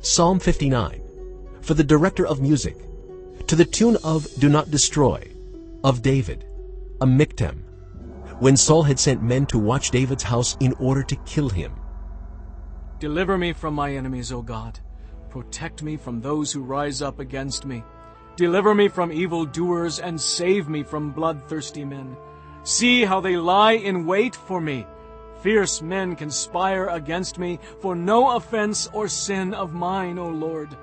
Psalm 59, for the director of music, to the tune of Do Not Destroy, of David, a miktam, when Saul had sent men to watch David's house in order to kill him. Deliver me from my enemies, O God. Protect me from those who rise up against me. Deliver me from evil doers and save me from bloodthirsty men. See how they lie in wait for me. Fierce men conspire against me for no offense or sin of mine, O Lord.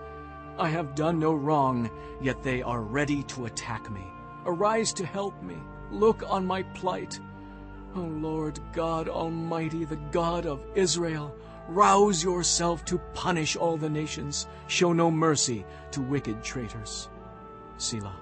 I have done no wrong, yet they are ready to attack me. Arise to help me. Look on my plight. O Lord God Almighty, the God of Israel, rouse yourself to punish all the nations. Show no mercy to wicked traitors. Selah.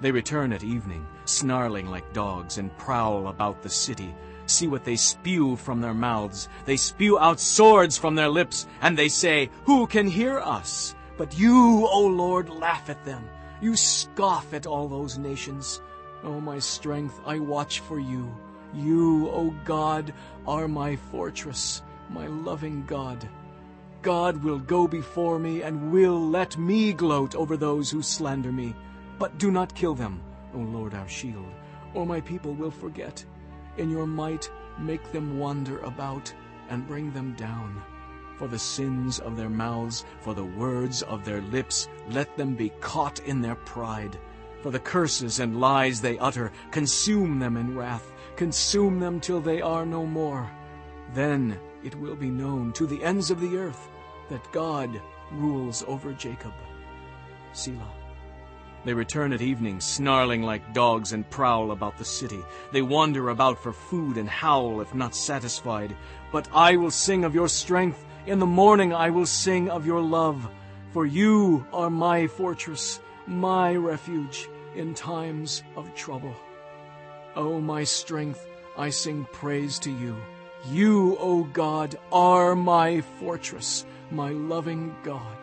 They return at evening, snarling like dogs, and prowl about the city. See what they spew from their mouths. They spew out swords from their lips, and they say, Who can hear us? But you, O Lord, laugh at them. You scoff at all those nations. O my strength, I watch for you. You, O God, are my fortress, my loving God. God will go before me and will let me gloat over those who slander me. But do not kill them, O Lord our shield, or my people will forget. In your might make them wander about and bring them down. For the sins of their mouths, for the words of their lips, let them be caught in their pride. For the curses and lies they utter, consume them in wrath, consume them till they are no more. Then it will be known to the ends of the earth that God rules over Jacob. Selah. They return at evening, snarling like dogs, and prowl about the city. They wander about for food and howl if not satisfied. But I will sing of your strength. In the morning I will sing of your love. For you are my fortress, my refuge in times of trouble. O my strength, I sing praise to you. You, O God, are my fortress, my loving God.